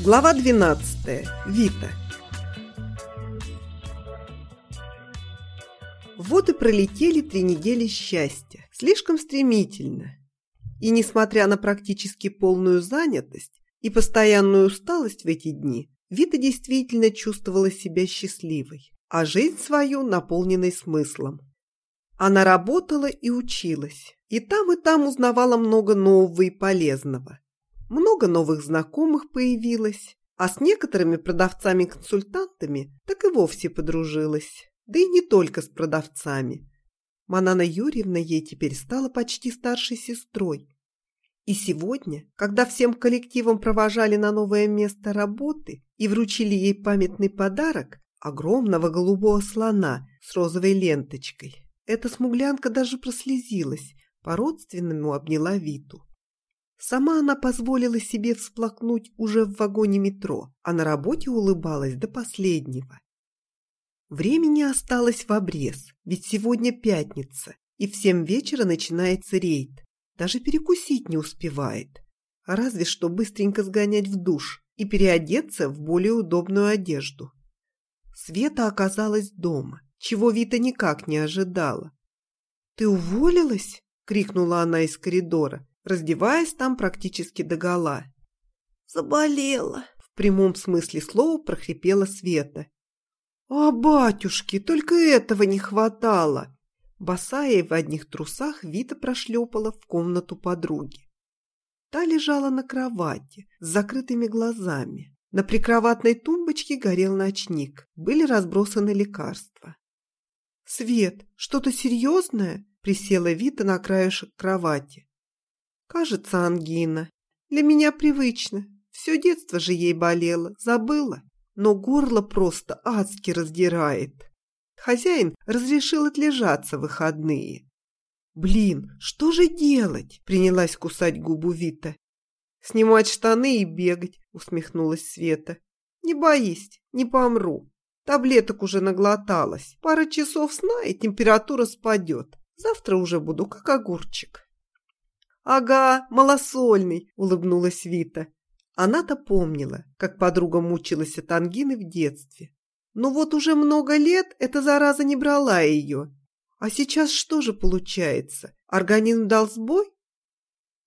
Глава 12. Вита. Вот и пролетели три недели счастья. Слишком стремительно. И несмотря на практически полную занятость и постоянную усталость в эти дни, Вита действительно чувствовала себя счастливой, а жизнь свою наполненной смыслом. Она работала и училась, и там и там узнавала много нового и полезного. Много новых знакомых появилось, а с некоторыми продавцами-консультантами так и вовсе подружилась. Да и не только с продавцами. Манана Юрьевна ей теперь стала почти старшей сестрой. И сегодня, когда всем коллективом провожали на новое место работы и вручили ей памятный подарок, огромного голубого слона с розовой ленточкой, эта смуглянка даже прослезилась, по-родственному обняла Виту. Сама она позволила себе всплакнуть уже в вагоне метро, а на работе улыбалась до последнего. Времени осталось в обрез, ведь сегодня пятница, и в семь вечера начинается рейд. Даже перекусить не успевает. Разве что быстренько сгонять в душ и переодеться в более удобную одежду. Света оказалась дома, чего Вита никак не ожидала. «Ты уволилась?» — крикнула она из коридора раздеваясь там практически догола. «Заболела!» — в прямом смысле слова прохрипела Света. «А, батюшки, только этого не хватало!» Босая в одних трусах Вита прошлепала в комнату подруги. Та лежала на кровати с закрытыми глазами. На прикроватной тумбочке горел ночник. Были разбросаны лекарства. «Свет, что-то серьезное?» Присела Вита на краешек кровати. Кажется, ангина. Для меня привычно. Все детство же ей болело, забыла. Но горло просто адски раздирает. Хозяин разрешил отлежаться в выходные. «Блин, что же делать?» – принялась кусать губу Вита. «Снимать штаны и бегать», – усмехнулась Света. «Не боись, не помру. Таблеток уже наглоталась. Пара часов сна, и температура спадет. Завтра уже буду как огурчик». «Ага, малосольный», — улыбнулась Вита. Она-то помнила, как подруга мучилась от ангины в детстве. Но вот уже много лет эта зараза не брала ее. А сейчас что же получается? Организм дал сбой?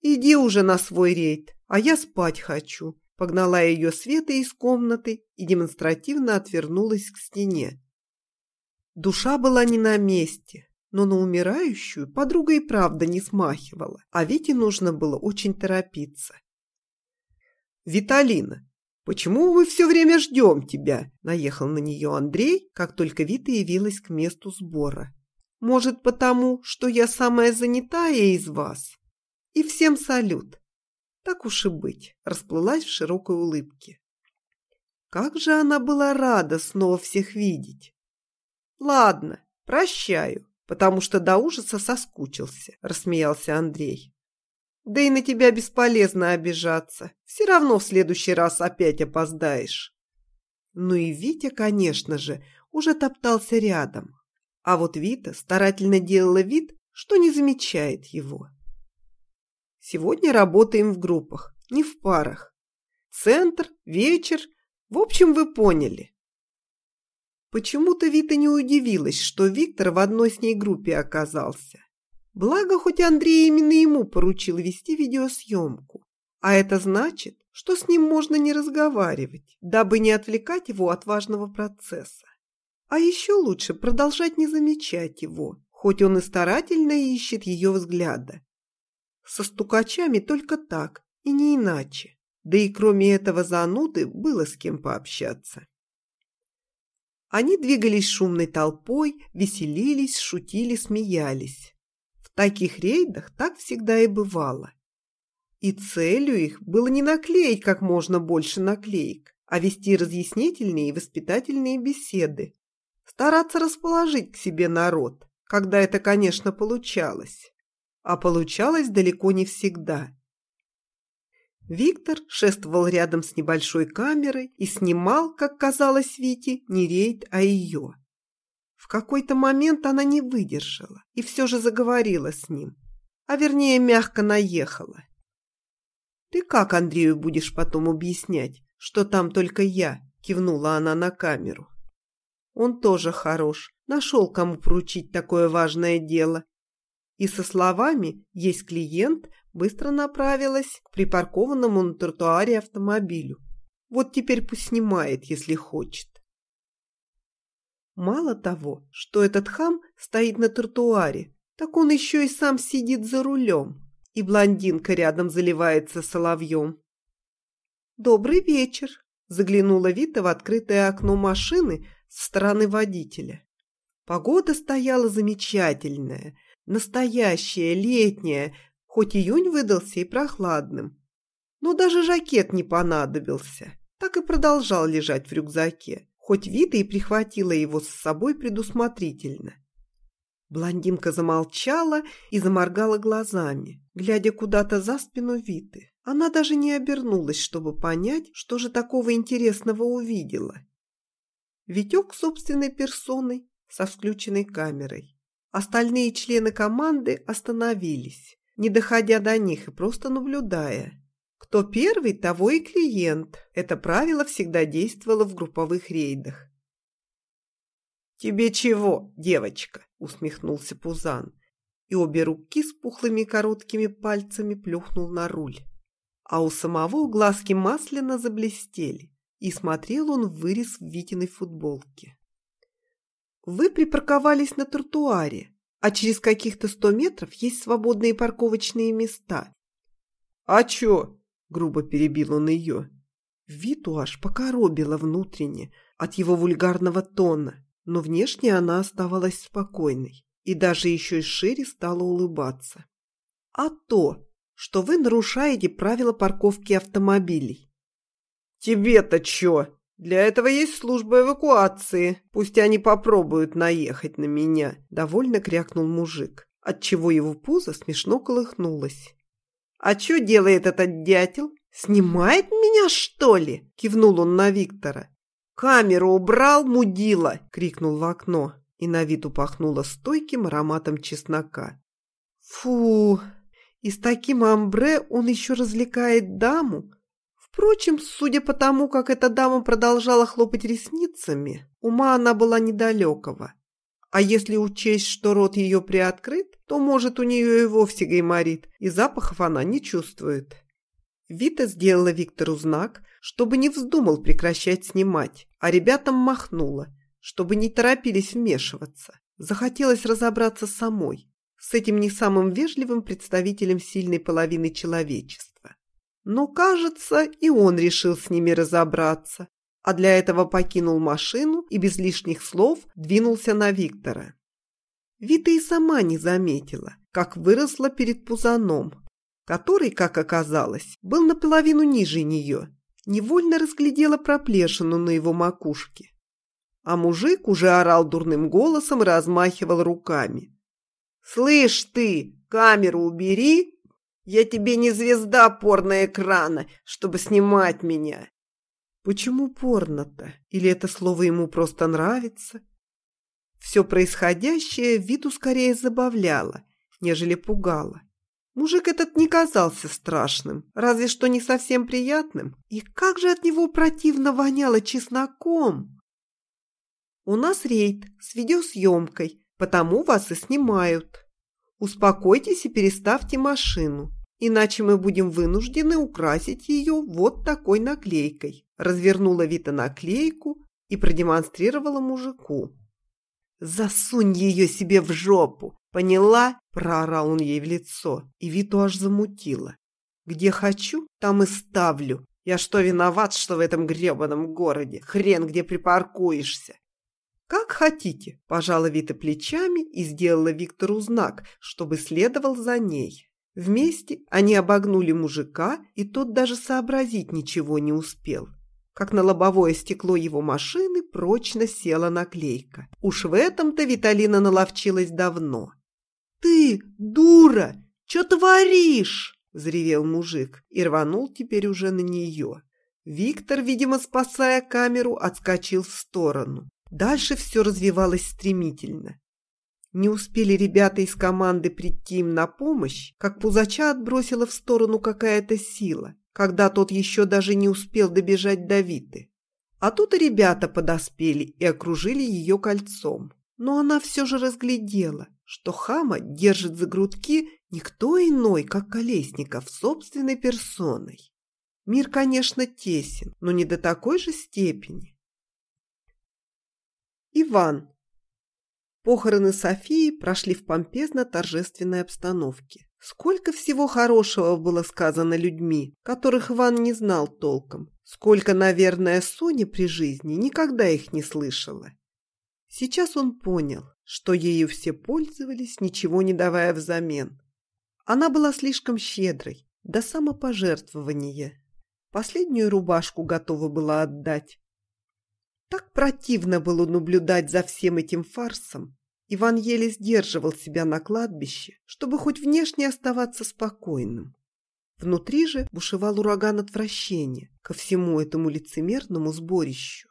Иди уже на свой рейд, а я спать хочу. Погнала ее Света из комнаты и демонстративно отвернулась к стене. Душа была не на месте но на умирающую подруга и правда не смахивала, а Вите нужно было очень торопиться. «Виталина, почему мы все время ждем тебя?» – наехал на нее Андрей, как только Вита явилась к месту сбора. «Может, потому, что я самая занятая из вас? И всем салют!» Так уж и быть, расплылась в широкой улыбке. Как же она была рада снова всех видеть! «Ладно, прощаю потому что до ужаса соскучился», – рассмеялся Андрей. «Да и на тебя бесполезно обижаться. Все равно в следующий раз опять опоздаешь». Ну и Витя, конечно же, уже топтался рядом. А вот Вита старательно делала вид, что не замечает его. Сегодня работаем в группах, не в парах. Центр, вечер, в общем, вы поняли. Почему-то Вита не удивилась, что Виктор в одной с ней группе оказался. Благо, хоть Андрей именно ему поручил вести видеосъемку. А это значит, что с ним можно не разговаривать, дабы не отвлекать его от важного процесса. А еще лучше продолжать не замечать его, хоть он и старательно ищет ее взгляда. Со стукачами только так, и не иначе. Да и кроме этого зануды было с кем пообщаться. Они двигались шумной толпой, веселились, шутили, смеялись. В таких рейдах так всегда и бывало. И целью их было не наклеить как можно больше наклеек, а вести разъяснительные и воспитательные беседы. Стараться расположить к себе народ, когда это, конечно, получалось. А получалось далеко не всегда. Виктор шествовал рядом с небольшой камерой и снимал, как казалось Вите, не рейд, а ее. В какой-то момент она не выдержала и все же заговорила с ним, а вернее мягко наехала. «Ты как Андрею будешь потом объяснять, что там только я», – кивнула она на камеру. «Он тоже хорош, нашел, кому поручить такое важное дело». И со словами «есть клиент» быстро направилась к припаркованному на тротуаре автомобилю. Вот теперь пусть снимает, если хочет. Мало того, что этот хам стоит на тротуаре, так он еще и сам сидит за рулем, и блондинка рядом заливается соловьем. «Добрый вечер!» – заглянула Вита в открытое окно машины со стороны водителя. Погода стояла замечательная, настоящая, летняя, хоть июнь выдался и прохладным. Но даже жакет не понадобился, так и продолжал лежать в рюкзаке, хоть Вита и прихватила его с собой предусмотрительно. Блондинка замолчала и заморгала глазами, глядя куда-то за спину Виты. Она даже не обернулась, чтобы понять, что же такого интересного увидела. Витек собственной персоной со включенной камерой. Остальные члены команды остановились, не доходя до них и просто наблюдая. Кто первый, того и клиент. Это правило всегда действовало в групповых рейдах. «Тебе чего, девочка?» – усмехнулся Пузан. И обе руки с пухлыми короткими пальцами плюхнул на руль. А у самого глазки масляно заблестели, и смотрел он в вырез в Витиной футболке. «Вы припарковались на тротуаре, а через каких-то сто метров есть свободные парковочные места». «А чё?» – грубо перебил он ее. Виту аж покоробила внутренне от его вульгарного тона но внешне она оставалась спокойной и даже еще и шире стала улыбаться. «А то, что вы нарушаете правила парковки автомобилей». «Тебе-то чё? Для этого есть служба эвакуации. Пусть они попробуют наехать на меня», — довольно крякнул мужик, отчего его пузо смешно колыхнулось. «А чё делает этот дятел? Снимает меня, что ли?» — кивнул он на Виктора. «Камеру убрал, мудила!» — крикнул в окно, и на вид упахнуло стойким ароматом чеснока. «Фу! И с таким амбре он еще развлекает даму!» Впрочем, судя по тому, как эта дама продолжала хлопать ресницами, ума она была недалекого. А если учесть, что рот ее приоткрыт, то, может, у нее и вовсе гайморит, и запахов она не чувствует. Вита сделала Виктору знак, чтобы не вздумал прекращать снимать, а ребятам махнула, чтобы не торопились вмешиваться. Захотелось разобраться самой, с этим не самым вежливым представителем сильной половины человечества. Но, кажется, и он решил с ними разобраться, а для этого покинул машину и без лишних слов двинулся на Виктора. Вита и сама не заметила, как выросла перед пузаном, который, как оказалось, был наполовину ниже нее, невольно разглядела проплешину на его макушке. А мужик уже орал дурным голосом и размахивал руками. «Слышь ты, камеру убери! Я тебе не звезда порно-экрана, чтобы снимать меня!» Почему порно-то? Или это слово ему просто нравится? Все происходящее Виту скорее забавляло, нежели пугало. Мужик этот не казался страшным, разве что не совсем приятным. И как же от него противно воняло чесноком! У нас рейд с видеосъемкой, потому вас и снимают. Успокойтесь и переставьте машину, иначе мы будем вынуждены украсить ее вот такой наклейкой. Развернула Вита наклейку и продемонстрировала мужику. «Засунь ее себе в жопу! Поняла?» – проорал он ей в лицо, и Виту аж замутило. «Где хочу, там и ставлю. Я что, виноват, что в этом гребаном городе? Хрен где припаркуешься!» «Как хотите», – пожала Вита плечами и сделала Виктору знак, чтобы следовал за ней. Вместе они обогнули мужика, и тот даже сообразить ничего не успел как на лобовое стекло его машины прочно села наклейка. Уж в этом-то Виталина наловчилась давно. «Ты, дура, что творишь?» – взревел мужик и рванул теперь уже на нее. Виктор, видимо, спасая камеру, отскочил в сторону. Дальше все развивалось стремительно. Не успели ребята из команды прийти им на помощь, как пузача отбросила в сторону какая-то сила когда тот еще даже не успел добежать до Виты. А тут и ребята подоспели и окружили ее кольцом. Но она все же разглядела, что хама держит за грудки никто иной, как Колесников, собственной персоной. Мир, конечно, тесен, но не до такой же степени. Иван. Похороны Софии прошли в помпезно-торжественной обстановке. Сколько всего хорошего было сказано людьми, которых Иван не знал толком. Сколько, наверное, Соня при жизни никогда их не слышала. Сейчас он понял, что ею все пользовались, ничего не давая взамен. Она была слишком щедрой, до самопожертвования. Последнюю рубашку готова была отдать. Так противно было наблюдать за всем этим фарсом. Иван еле сдерживал себя на кладбище, чтобы хоть внешне оставаться спокойным. Внутри же бушевал ураган отвращения ко всему этому лицемерному сборищу.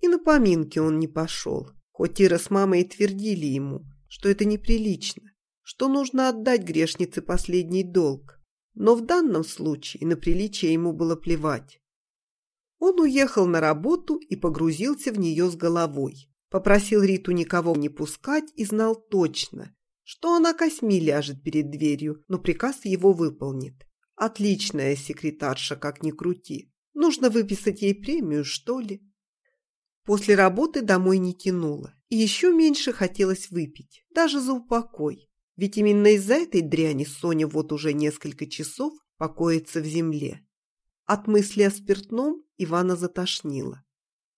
И на поминки он не пошел, хоть Ира с мамой и твердили ему, что это неприлично, что нужно отдать грешнице последний долг. Но в данном случае на приличие ему было плевать. Он уехал на работу и погрузился в нее с головой. Попросил Риту никого не пускать и знал точно, что она косьми ляжет перед дверью, но приказ его выполнит. Отличная секретарша, как ни крути. Нужно выписать ей премию, что ли? После работы домой не тянуло. И еще меньше хотелось выпить, даже за упокой. Ведь именно из-за этой дряни Соня вот уже несколько часов покоится в земле. От мысли о спиртном Ивана затошнило.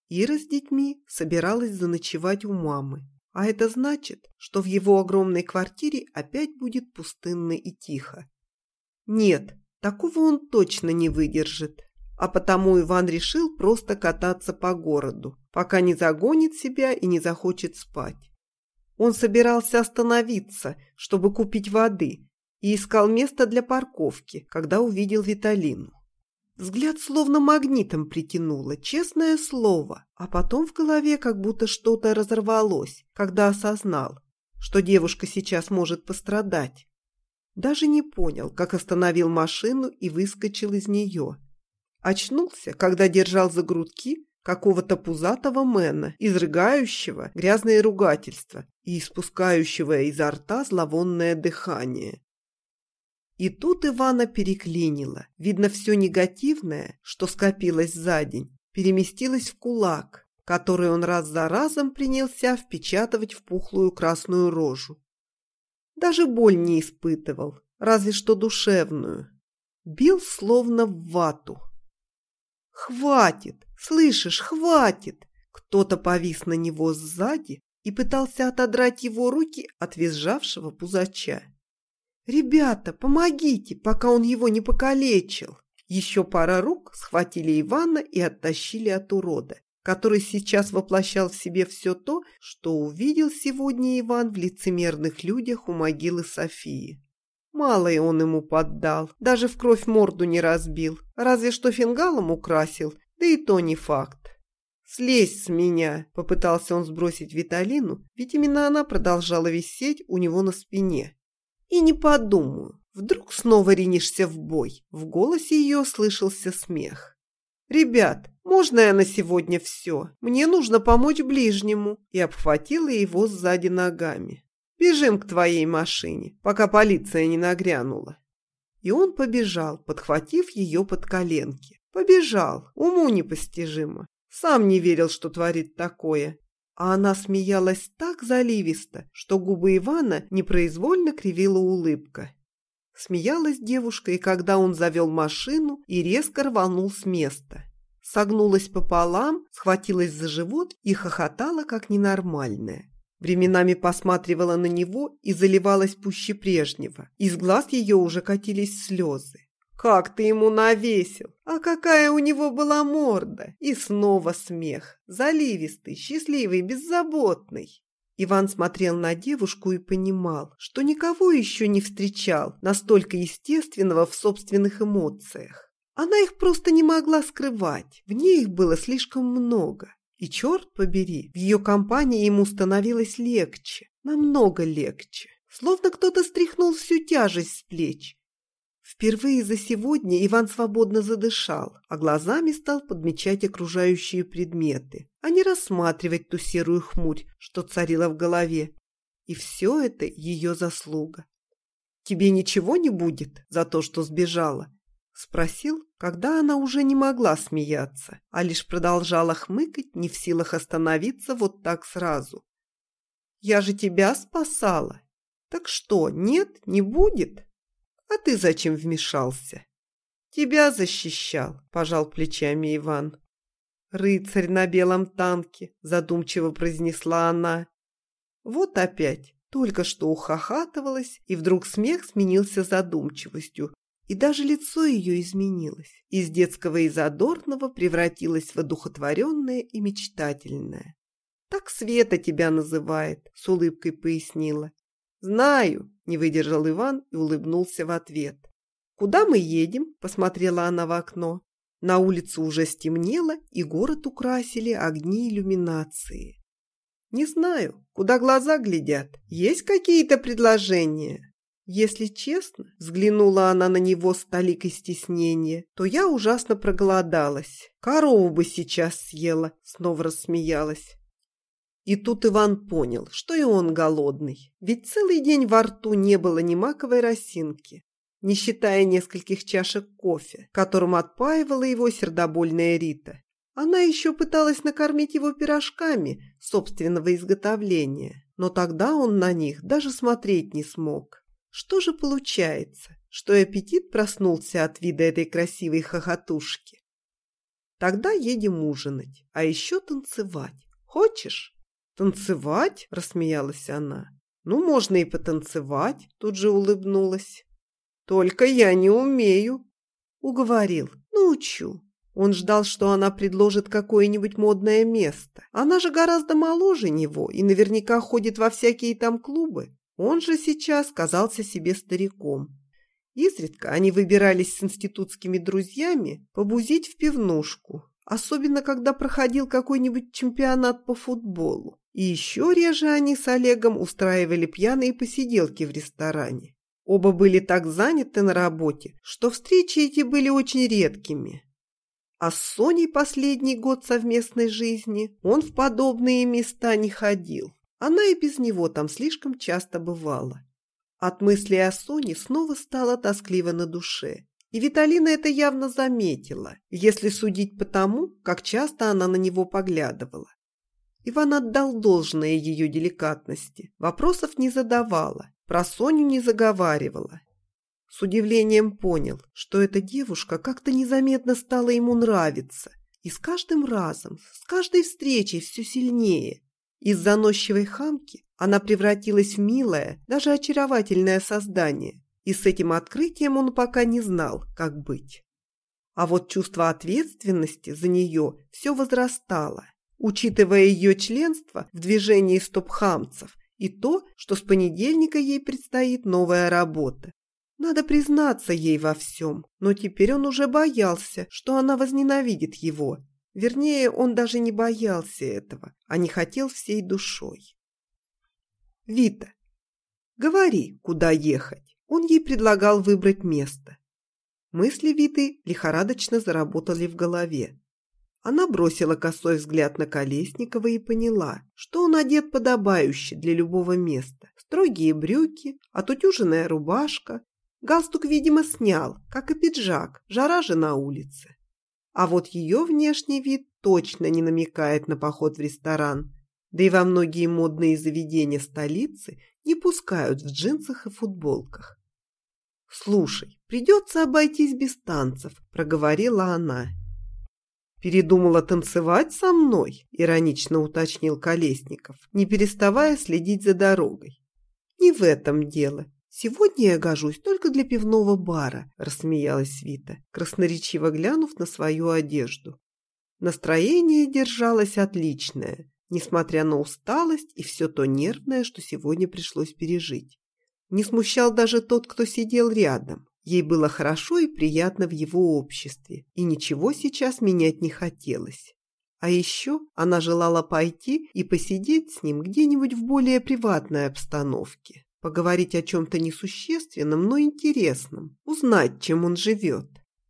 Ира с детьми собиралась заночевать у мамы. А это значит, что в его огромной квартире опять будет пустынно и тихо. Нет, такого он точно не выдержит. А потому Иван решил просто кататься по городу, пока не загонит себя и не захочет спать. Он собирался остановиться, чтобы купить воды, и искал место для парковки, когда увидел Виталину. Взгляд словно магнитом притянуло, честное слово, а потом в голове как будто что-то разорвалось, когда осознал, что девушка сейчас может пострадать. Даже не понял, как остановил машину и выскочил из нее. Очнулся, когда держал за грудки какого-то пузатого мэна, изрыгающего грязные ругательства и испускающего изо рта зловонное дыхание. И тут Ивана переклинило. Видно, все негативное, что скопилось за день, переместилось в кулак, который он раз за разом принялся впечатывать в пухлую красную рожу. Даже боль не испытывал, разве что душевную. Бил словно в вату. «Хватит! Слышишь, хватит!» Кто-то повис на него сзади и пытался отодрать его руки от визжавшего пузача. «Ребята, помогите, пока он его не покалечил!» Еще пара рук схватили Ивана и оттащили от урода, который сейчас воплощал в себе все то, что увидел сегодня Иван в лицемерных людях у могилы Софии. Мало и он ему поддал, даже в кровь морду не разбил, разве что фингалом украсил, да и то не факт. «Слезь с меня!» – попытался он сбросить Виталину, ведь именно она продолжала висеть у него на спине. «И не подумаю, вдруг снова ринешься в бой?» В голосе ее слышался смех. «Ребят, можно я на сегодня все? Мне нужно помочь ближнему!» И обхватила его сзади ногами. Бежим к твоей машине, пока полиция не нагрянула». И он побежал, подхватив ее под коленки. Побежал, уму непостижимо. Сам не верил, что творит такое. А она смеялась так заливисто, что губы Ивана непроизвольно кривила улыбка. Смеялась девушка, и когда он завел машину и резко рванул с места. Согнулась пополам, схватилась за живот и хохотала, как ненормальная. Временами посматривала на него и заливалась пуще прежнего. Из глаз ее уже катились слезы. «Как ты ему навесил! А какая у него была морда!» И снова смех. Заливистый, счастливый, беззаботный. Иван смотрел на девушку и понимал, что никого еще не встречал настолько естественного в собственных эмоциях. Она их просто не могла скрывать, в ней их было слишком много. И черт побери, в ее компании ему становилось легче, намного легче. Словно кто-то стряхнул всю тяжесть с плеч. Впервые за сегодня Иван свободно задышал, а глазами стал подмечать окружающие предметы, а не рассматривать ту серую хмурь, что царила в голове. И все это ее заслуга. «Тебе ничего не будет за то, что сбежала?» Спросил, когда она уже не могла смеяться, а лишь продолжала хмыкать, не в силах остановиться вот так сразу. «Я же тебя спасала. Так что, нет, не будет?» А ты зачем вмешался? Тебя защищал, пожал плечами Иван. Рыцарь на белом танке, задумчиво произнесла она. Вот опять, только что ухахатывалась, и вдруг смех сменился задумчивостью, и даже лицо ее изменилось. Из детского и задорного превратилось в одухотворенное и мечтательное. «Так Света тебя называет», — с улыбкой пояснила. «Знаю», – не выдержал Иван и улыбнулся в ответ. «Куда мы едем?» – посмотрела она в окно. На улице уже стемнело, и город украсили огни иллюминации. «Не знаю, куда глаза глядят. Есть какие-то предложения?» Если честно, взглянула она на него с толикой стеснения, то я ужасно проголодалась. Корову бы сейчас съела, снова рассмеялась. И тут Иван понял, что и он голодный, ведь целый день во рту не было ни маковой росинки, не считая нескольких чашек кофе, которым отпаивала его сердобольная Рита. Она еще пыталась накормить его пирожками собственного изготовления, но тогда он на них даже смотреть не смог. Что же получается, что аппетит проснулся от вида этой красивой хохотушки? Тогда едем ужинать, а еще танцевать. Хочешь? «Танцевать?» – рассмеялась она. «Ну, можно и потанцевать», – тут же улыбнулась. «Только я не умею». Уговорил. «Научу». Он ждал, что она предложит какое-нибудь модное место. Она же гораздо моложе него и наверняка ходит во всякие там клубы. Он же сейчас казался себе стариком. Изредка они выбирались с институтскими друзьями побузить в пивнушку, особенно когда проходил какой-нибудь чемпионат по футболу. И еще реже они с Олегом устраивали пьяные посиделки в ресторане. Оба были так заняты на работе, что встречи эти были очень редкими. А с Соней последний год совместной жизни он в подобные места не ходил. Она и без него там слишком часто бывала. От мысли о Соне снова стало тоскливо на душе. И Виталина это явно заметила, если судить по тому, как часто она на него поглядывала. Иван отдал должное ее деликатности, вопросов не задавала, про Соню не заговаривала. С удивлением понял, что эта девушка как-то незаметно стала ему нравиться, и с каждым разом, с каждой встречей все сильнее. Из заносчивой хамки она превратилась в милое, даже очаровательное создание, и с этим открытием он пока не знал, как быть. А вот чувство ответственности за нее все возрастало учитывая ее членство в движении стопхамцев и то, что с понедельника ей предстоит новая работа. Надо признаться ей во всем, но теперь он уже боялся, что она возненавидит его. Вернее, он даже не боялся этого, а не хотел всей душой. «Вита, говори, куда ехать?» Он ей предлагал выбрать место. Мысли Виты лихорадочно заработали в голове. Она бросила косой взгляд на Колесникова и поняла, что он одет подобающе для любого места. Строгие брюки, отутюженная рубашка. Галстук, видимо, снял, как и пиджак, жара же на улице. А вот ее внешний вид точно не намекает на поход в ресторан. Да и во многие модные заведения столицы не пускают в джинсах и футболках. «Слушай, придется обойтись без танцев», – проговорила она «Передумала танцевать со мной?» – иронично уточнил Колесников, не переставая следить за дорогой. «Не в этом дело. Сегодня я гожусь только для пивного бара», – рассмеялась Вита, красноречиво глянув на свою одежду. Настроение держалось отличное, несмотря на усталость и все то нервное, что сегодня пришлось пережить. Не смущал даже тот, кто сидел рядом. Ей было хорошо и приятно в его обществе, и ничего сейчас менять не хотелось. А еще она желала пойти и посидеть с ним где-нибудь в более приватной обстановке. поговорить о чем-то несущественном, но интересном, узнать, чем он живет.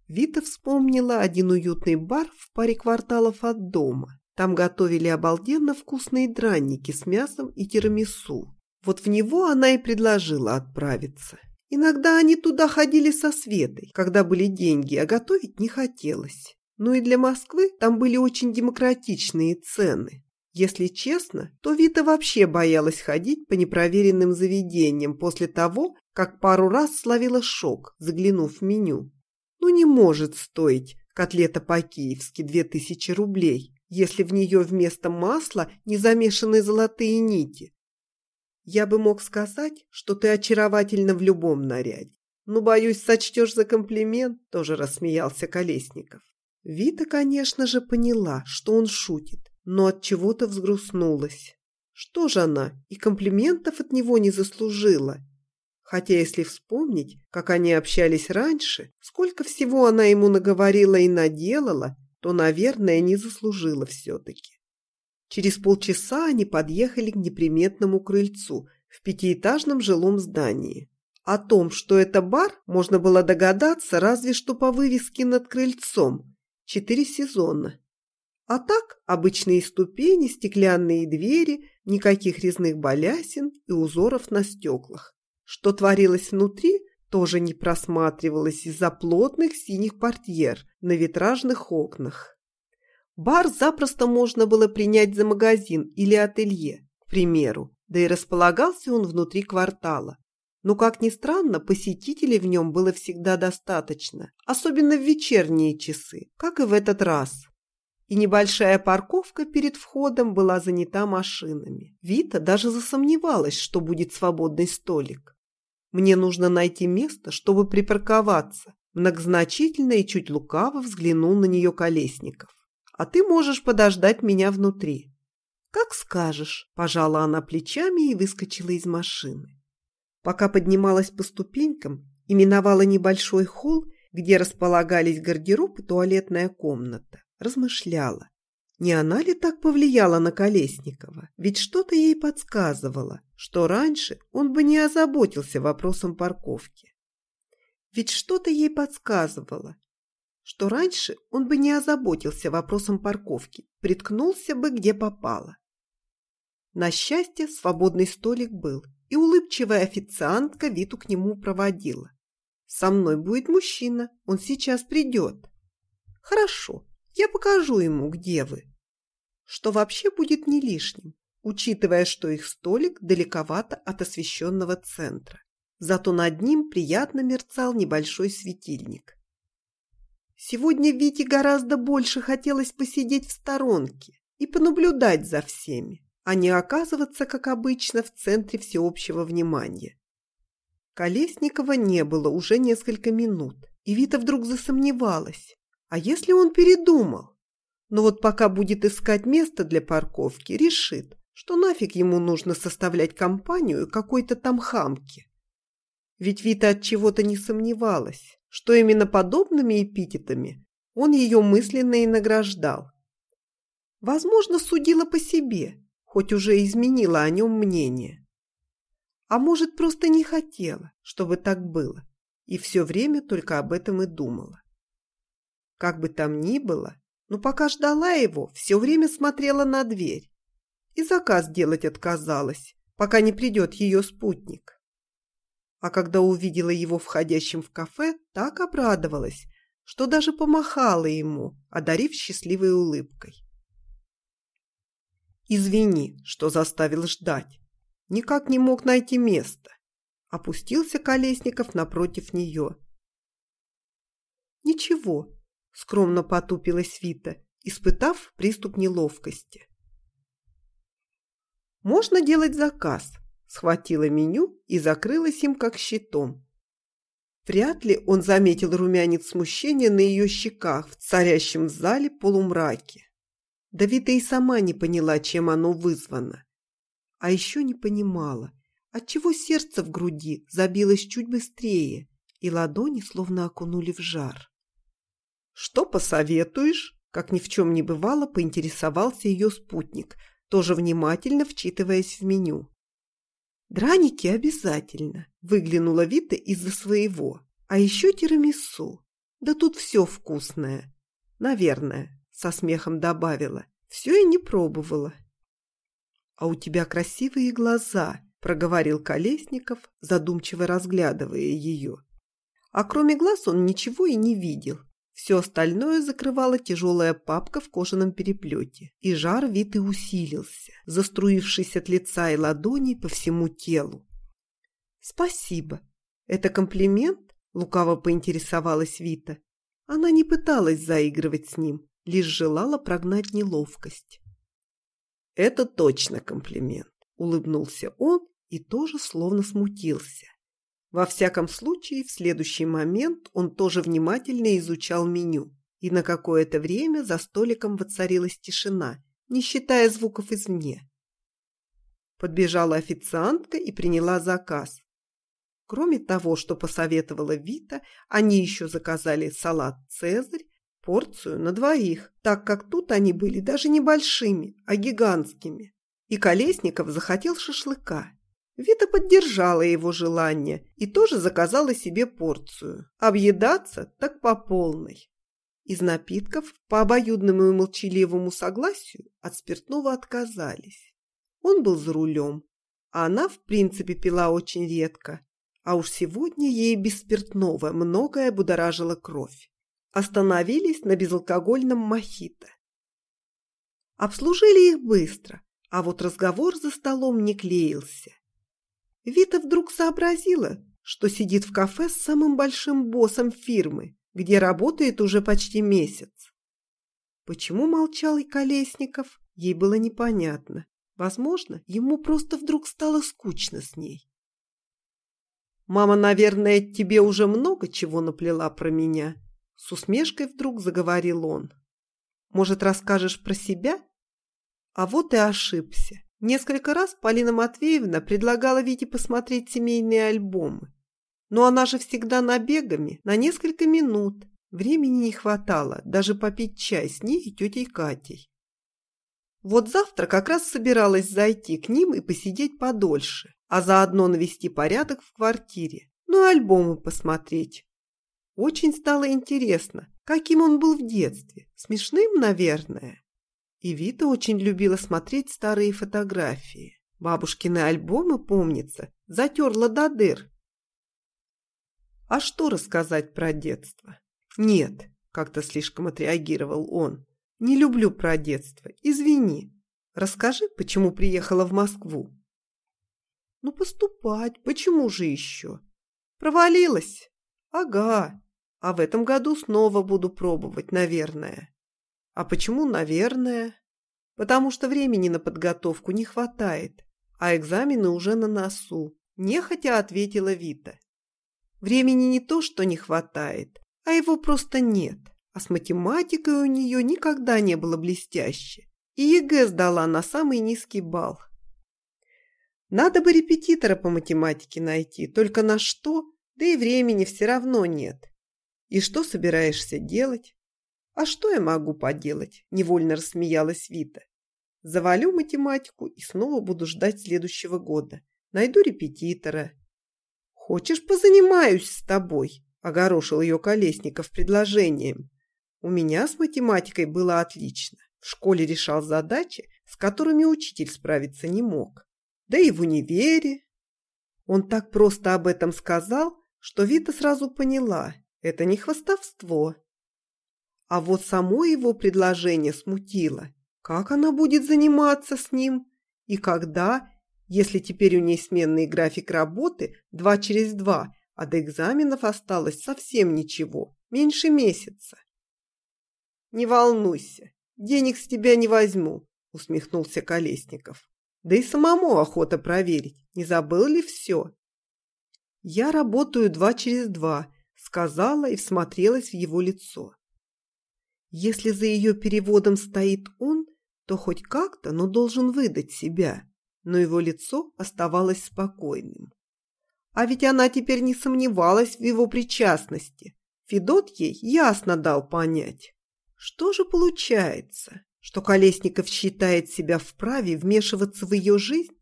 Вита вспомнила один уютный бар в паре кварталов от дома. Там готовили обалденно вкусные драники с мясом и тирамису. Вот в него она и предложила отправиться. Иногда они туда ходили со Светой, когда были деньги, а готовить не хотелось. Ну и для Москвы там были очень демократичные цены. Если честно, то Вита вообще боялась ходить по непроверенным заведениям после того, как пару раз словила шок, заглянув в меню. Ну не может стоить котлета по-киевски 2000 рублей, если в нее вместо масла не замешаны золотые нити. Я бы мог сказать, что ты очаровательна в любом наряде. Но, боюсь, сочтешь за комплимент, тоже рассмеялся Колесников. Вита, конечно же, поняла, что он шутит, но от чего-то взгрустнулась. Что же она, и комплиментов от него не заслужила? Хотя, если вспомнить, как они общались раньше, сколько всего она ему наговорила и наделала, то, наверное, не заслужила все-таки. Через полчаса они подъехали к неприметному крыльцу в пятиэтажном жилом здании. О том, что это бар, можно было догадаться разве что по вывеске над крыльцом, четыре сезона. А так обычные ступени, стеклянные двери, никаких резных балясин и узоров на стеклах. Что творилось внутри, тоже не просматривалось из-за плотных синих портьер на витражных окнах. Бар запросто можно было принять за магазин или ателье, к примеру, да и располагался он внутри квартала. Но, как ни странно, посетителей в нем было всегда достаточно, особенно в вечерние часы, как и в этот раз. И небольшая парковка перед входом была занята машинами. Вита даже засомневалась, что будет свободный столик. «Мне нужно найти место, чтобы припарковаться», многозначительно и чуть лукаво взглянул на нее Колесников. «А ты можешь подождать меня внутри». «Как скажешь», – пожала она плечами и выскочила из машины. Пока поднималась по ступенькам и миновала небольшой холл, где располагались гардероб и туалетная комната, размышляла. Не она ли так повлияла на Колесникова? Ведь что-то ей подсказывало, что раньше он бы не озаботился вопросом парковки. Ведь что-то ей подсказывало, что раньше он бы не озаботился вопросом парковки, приткнулся бы где попало. На счастье, свободный столик был, и улыбчивая официантка Виту к нему проводила. «Со мной будет мужчина, он сейчас придет». «Хорошо, я покажу ему, где вы». Что вообще будет не лишним, учитывая, что их столик далековато от освещенного центра. Зато над ним приятно мерцал небольшой светильник. Сегодня Вите гораздо больше хотелось посидеть в сторонке и понаблюдать за всеми а не оказываться, как обычно, в центре всеобщего внимания. Колесникова не было уже несколько минут, и Вита вдруг засомневалась. А если он передумал? Но вот пока будет искать место для парковки, решит, что нафиг ему нужно составлять компанию какой-то там хамки. Ведь Вита от чего-то не сомневалась, что именно подобными эпитетами он ее мысленно и награждал. Возможно, судила по себе, хоть уже изменила о нем мнение. А может, просто не хотела, чтобы так было, и все время только об этом и думала. Как бы там ни было, но пока ждала его, все время смотрела на дверь. И заказ делать отказалась, пока не придет ее спутник. А когда увидела его входящим в кафе, так обрадовалась, что даже помахала ему, одарив счастливой улыбкой. Извини, что заставил ждать. Никак не мог найти место. Опустился Колесников напротив нее. Ничего, скромно потупилась Вита, испытав приступ неловкости. Можно делать заказ. Схватила меню и закрылась им как щитом. Вряд ли он заметил румянец смущения на ее щеках в царящем в зале полумраке. Да Вита и сама не поняла, чем оно вызвано. А еще не понимала, отчего сердце в груди забилось чуть быстрее, и ладони словно окунули в жар. «Что посоветуешь?» Как ни в чем не бывало, поинтересовался ее спутник, тоже внимательно вчитываясь в меню. Драники обязательно, выглянула Вита из-за своего. А еще тирамису. Да тут все вкусное. Наверное, со смехом добавила. Все и не пробовала. А у тебя красивые глаза, проговорил Колесников, задумчиво разглядывая ее. А кроме глаз он ничего и не видел. Все остальное закрывала тяжелая папка в кожаном переплете, и жар Виты усилился, заструившись от лица и ладоней по всему телу. «Спасибо. Это комплимент?» – лукаво поинтересовалась Вита. Она не пыталась заигрывать с ним, лишь желала прогнать неловкость. «Это точно комплимент», – улыбнулся он и тоже словно смутился. Во всяком случае, в следующий момент он тоже внимательно изучал меню, и на какое-то время за столиком воцарилась тишина, не считая звуков извне. Подбежала официантка и приняла заказ. Кроме того, что посоветовала Вита, они еще заказали салат «Цезарь», порцию на двоих, так как тут они были даже небольшими, а гигантскими. И Колесников захотел шашлыка. Вита поддержала его желание и тоже заказала себе порцию. Объедаться так по полной. Из напитков по обоюдному и молчаливому согласию от спиртного отказались. Он был за рулем, а она, в принципе, пила очень редко. А уж сегодня ей без спиртного многое будоражило кровь. Остановились на безалкогольном мохито. Обслужили их быстро, а вот разговор за столом не клеился. Вита вдруг сообразила, что сидит в кафе с самым большим боссом фирмы, где работает уже почти месяц. Почему молчал и Колесников, ей было непонятно. Возможно, ему просто вдруг стало скучно с ней. «Мама, наверное, тебе уже много чего наплела про меня?» С усмешкой вдруг заговорил он. «Может, расскажешь про себя?» А вот и ошибся. Несколько раз Полина Матвеевна предлагала Вите посмотреть семейные альбомы. Но она же всегда набегами, на несколько минут. Времени не хватало даже попить чай с ней и тетей Катей. Вот завтра как раз собиралась зайти к ним и посидеть подольше, а заодно навести порядок в квартире, ну и альбомы посмотреть. Очень стало интересно, каким он был в детстве. Смешным, наверное. И Вита очень любила смотреть старые фотографии. Бабушкины альбомы, помнится, затерла до дыр. А что рассказать про детство? Нет, как-то слишком отреагировал он. Не люблю про детство, извини. Расскажи, почему приехала в Москву. Ну, поступать, почему же еще? Провалилась? Ага, а в этом году снова буду пробовать, наверное. А почему «наверное»? Потому что времени на подготовку не хватает, а экзамены уже на носу. Нехотя ответила Вита. Времени не то, что не хватает, а его просто нет. А с математикой у нее никогда не было блестяще. И ЕГЭ сдала на самый низкий балл. Надо бы репетитора по математике найти, только на что, да и времени все равно нет. И что собираешься делать? «А что я могу поделать?» – невольно рассмеялась Вита. «Завалю математику и снова буду ждать следующего года. Найду репетитора». «Хочешь, позанимаюсь с тобой?» – огорошил ее Колесников предложением. «У меня с математикой было отлично. В школе решал задачи, с которыми учитель справиться не мог. Да и в универе». Он так просто об этом сказал, что Вита сразу поняла – это не хвастовство, а вот само его предложение смутило. Как она будет заниматься с ним? И когда, если теперь у ней сменный график работы два через два, а до экзаменов осталось совсем ничего, меньше месяца? «Не волнуйся, денег с тебя не возьму», – усмехнулся Колесников. «Да и самому охота проверить, не забыл ли все?» «Я работаю два через два», – сказала и всмотрелась в его лицо. Если за ее переводом стоит он, то хоть как-то, но должен выдать себя. Но его лицо оставалось спокойным. А ведь она теперь не сомневалась в его причастности. Федот ей ясно дал понять. Что же получается, что Колесников считает себя вправе вмешиваться в ее жизнь?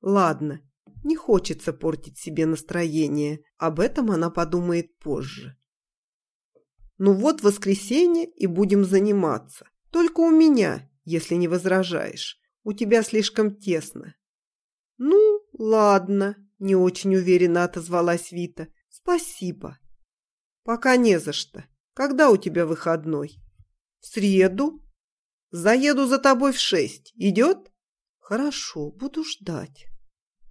Ладно, Не хочется портить себе настроение. Об этом она подумает позже. Ну вот воскресенье и будем заниматься. Только у меня, если не возражаешь. У тебя слишком тесно. Ну, ладно, не очень уверенно отозвалась Вита. Спасибо. Пока не за что. Когда у тебя выходной? В среду. Заеду за тобой в шесть. Идет? Хорошо, буду ждать.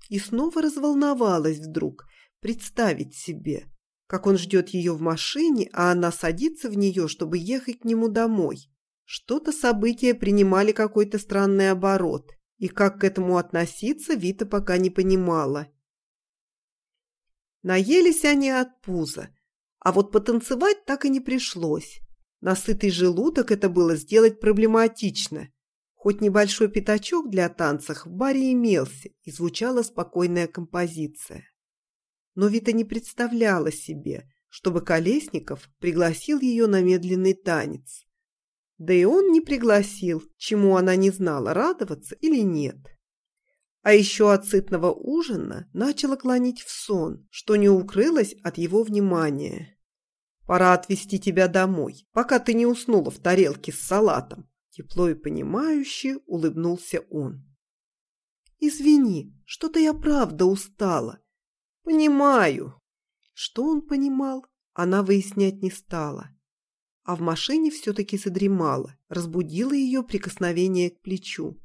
И снова разволновалась вдруг, представить себе, как он ждет ее в машине, а она садится в нее, чтобы ехать к нему домой. Что-то события принимали какой-то странный оборот, и как к этому относиться, Вита пока не понимала. Наелись они от пуза, а вот потанцевать так и не пришлось. На сытый желудок это было сделать проблематично. Хоть небольшой пятачок для танцев в баре имелся, и звучала спокойная композиция. Но Вита не представляла себе, чтобы Колесников пригласил ее на медленный танец. Да и он не пригласил, чему она не знала, радоваться или нет. А еще от сытного ужина начала клонить в сон, что не укрылось от его внимания. «Пора отвезти тебя домой, пока ты не уснула в тарелке с салатом», Тепло и понимающе улыбнулся он. «Извини, что-то я правда устала». «Понимаю». Что он понимал, она выяснять не стала. А в машине все-таки задремала, разбудила ее прикосновение к плечу.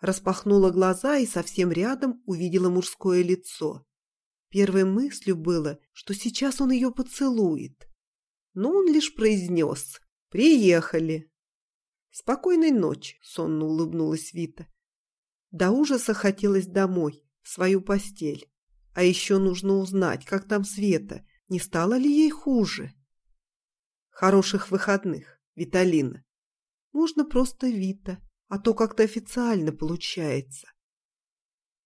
Распахнула глаза и совсем рядом увидела мужское лицо. Первой мыслью было, что сейчас он ее поцелует. Но он лишь произнес «Приехали». «Спокойной ночи», — сонно улыбнулась Вита. До ужаса хотелось домой, в свою постель. А еще нужно узнать, как там Света, не стало ли ей хуже. Хороших выходных, Виталина. Можно просто Вита, а то как-то официально получается.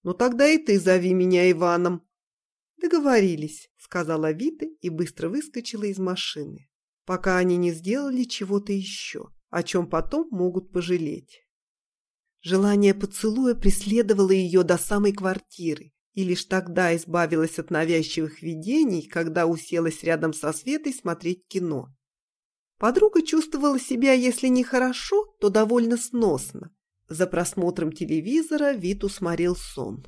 Ну тогда и ты зови меня Иваном. Договорились, сказала Вита и быстро выскочила из машины, пока они не сделали чего-то еще о чем потом могут пожалеть. Желание поцелуя преследовало ее до самой квартиры, и лишь тогда избавилась от навязчивых видений, когда уселась рядом со Светой смотреть кино. Подруга чувствовала себя, если не хорошо, то довольно сносно. За просмотром телевизора Виту сморил сон.